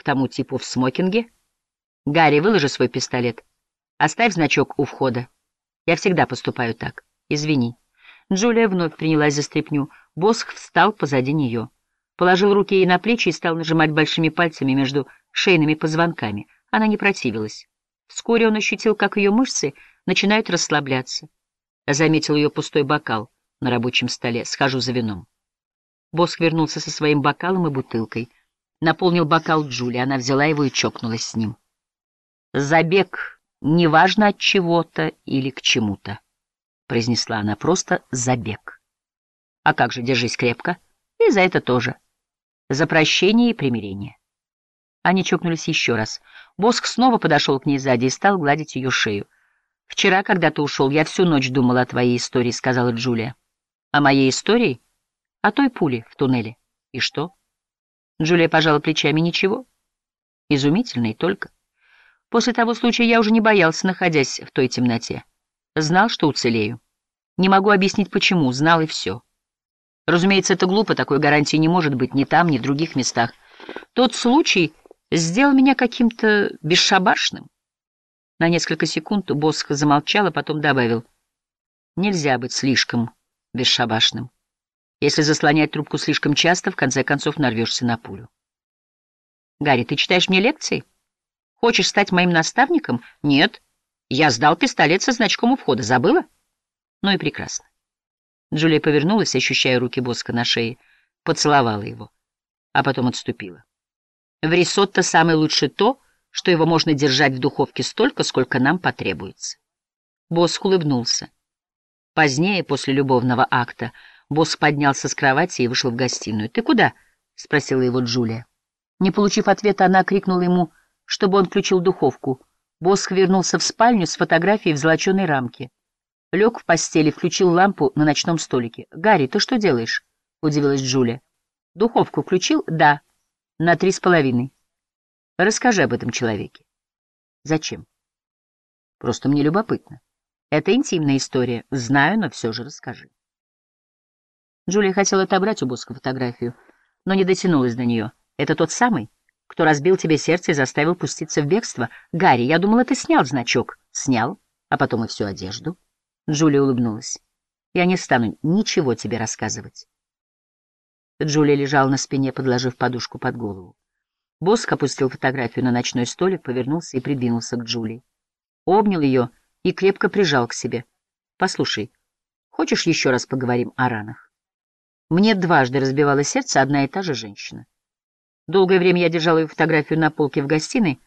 к тому типу в смокинге. Гарри, выложи свой пистолет. Оставь значок у входа. Я всегда поступаю так. Извини. Джулия вновь принялась за стряпню. Босх встал позади нее. Положил руки ей на плечи и стал нажимать большими пальцами между шейными позвонками. Она не противилась. Вскоре он ощутил, как ее мышцы начинают расслабляться. Заметил ее пустой бокал на рабочем столе. «Схожу за вином». Босх вернулся со своим бокалом и бутылкой. Наполнил бокал Джули. Она взяла его и чокнулась с ним. «Забег, неважно от чего-то или к чему-то», — произнесла она, — «просто забег». «А как же, держись крепко. И за это тоже. За прощение и примирение». Они чокнулись еще раз. Боск снова подошел к ней сзади и стал гладить ее шею. «Вчера, когда ты ушел, я всю ночь думала о твоей истории», — сказала Джулия. «О моей истории? О той пуле в туннеле. И что?» Джулия пожала плечами. «Ничего. Изумительно и только. После того случая я уже не боялся, находясь в той темноте. Знал, что уцелею. Не могу объяснить, почему. Знал и все. Разумеется, это глупо, такой гарантии не может быть ни там, ни в других местах. Тот случай сделал меня каким-то бесшабашным. На несколько секунд Босх замолчал, а потом добавил. Нельзя быть слишком бесшабашным. Если заслонять трубку слишком часто, в конце концов нарвешься на пулю. Гарри, ты читаешь мне лекции? Хочешь стать моим наставником? Нет. Я сдал пистолет со значком у входа. Забыла? Ну и прекрасно. Джулия повернулась, ощущая руки Боска на шее, поцеловала его, а потом отступила. В рисотто самое лучшее то, что его можно держать в духовке столько, сколько нам потребуется. Босс улыбнулся. Позднее, после любовного акта, Босс поднялся с кровати и вышел в гостиную. «Ты куда?» — спросила его Джулия. Не получив ответа, она крикнула ему, чтобы он включил духовку. Босх вернулся в спальню с фотографией в золоченой рамке. Лег в постели, включил лампу на ночном столике. «Гарри, ты что делаешь?» — удивилась Джулия. «Духовку включил?» «Да» на три с половиной. Расскажи об этом человеке. Зачем? Просто мне любопытно. Это интимная история. Знаю, но все же расскажи. Джулия хотела отобрать у Боска фотографию, но не дотянулась до нее. Это тот самый, кто разбил тебе сердце и заставил пуститься в бегство? Гарри, я думала, ты снял значок. Снял, а потом и всю одежду. Джулия улыбнулась. Я не стану ничего тебе рассказывать. Джулия лежала на спине, подложив подушку под голову. Боск опустил фотографию на ночной столик, повернулся и придвинулся к Джулии. Обнял ее и крепко прижал к себе. «Послушай, хочешь еще раз поговорим о ранах?» Мне дважды разбивало сердце одна и та же женщина. Долгое время я держал ее фотографию на полке в гостиной,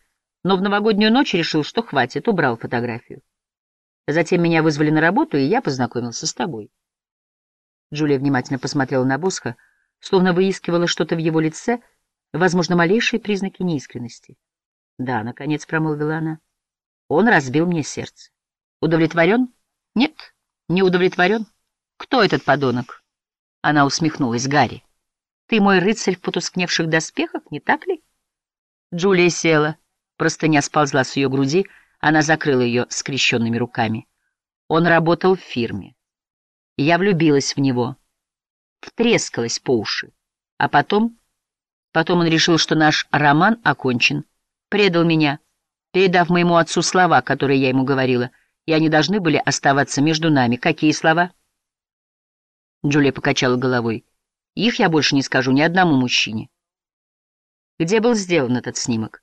но в новогоднюю ночь решил, что хватит, убрал фотографию. Затем меня вызвали на работу, и я познакомился с тобой. Джулия внимательно посмотрела на Босха, словно выискивала что-то в его лице, возможно, малейшие признаки неискренности. «Да», — наконец промолвила она, — «он разбил мне сердце. Удовлетворен? Нет, не удовлетворен. Кто этот подонок?» Она усмехнулась. «Гарри, ты мой рыцарь в потускневших доспехах, не так ли?» Джулия села, простыня сползла с ее груди, она закрыла ее скрещенными руками. Он работал в фирме. Я влюбилась в него втрескалась по уши. А потом... Потом он решил, что наш роман окончен, предал меня, передав моему отцу слова, которые я ему говорила, и они должны были оставаться между нами. Какие слова? Джулия покачала головой. Их я больше не скажу ни одному мужчине. Где был сделан этот снимок?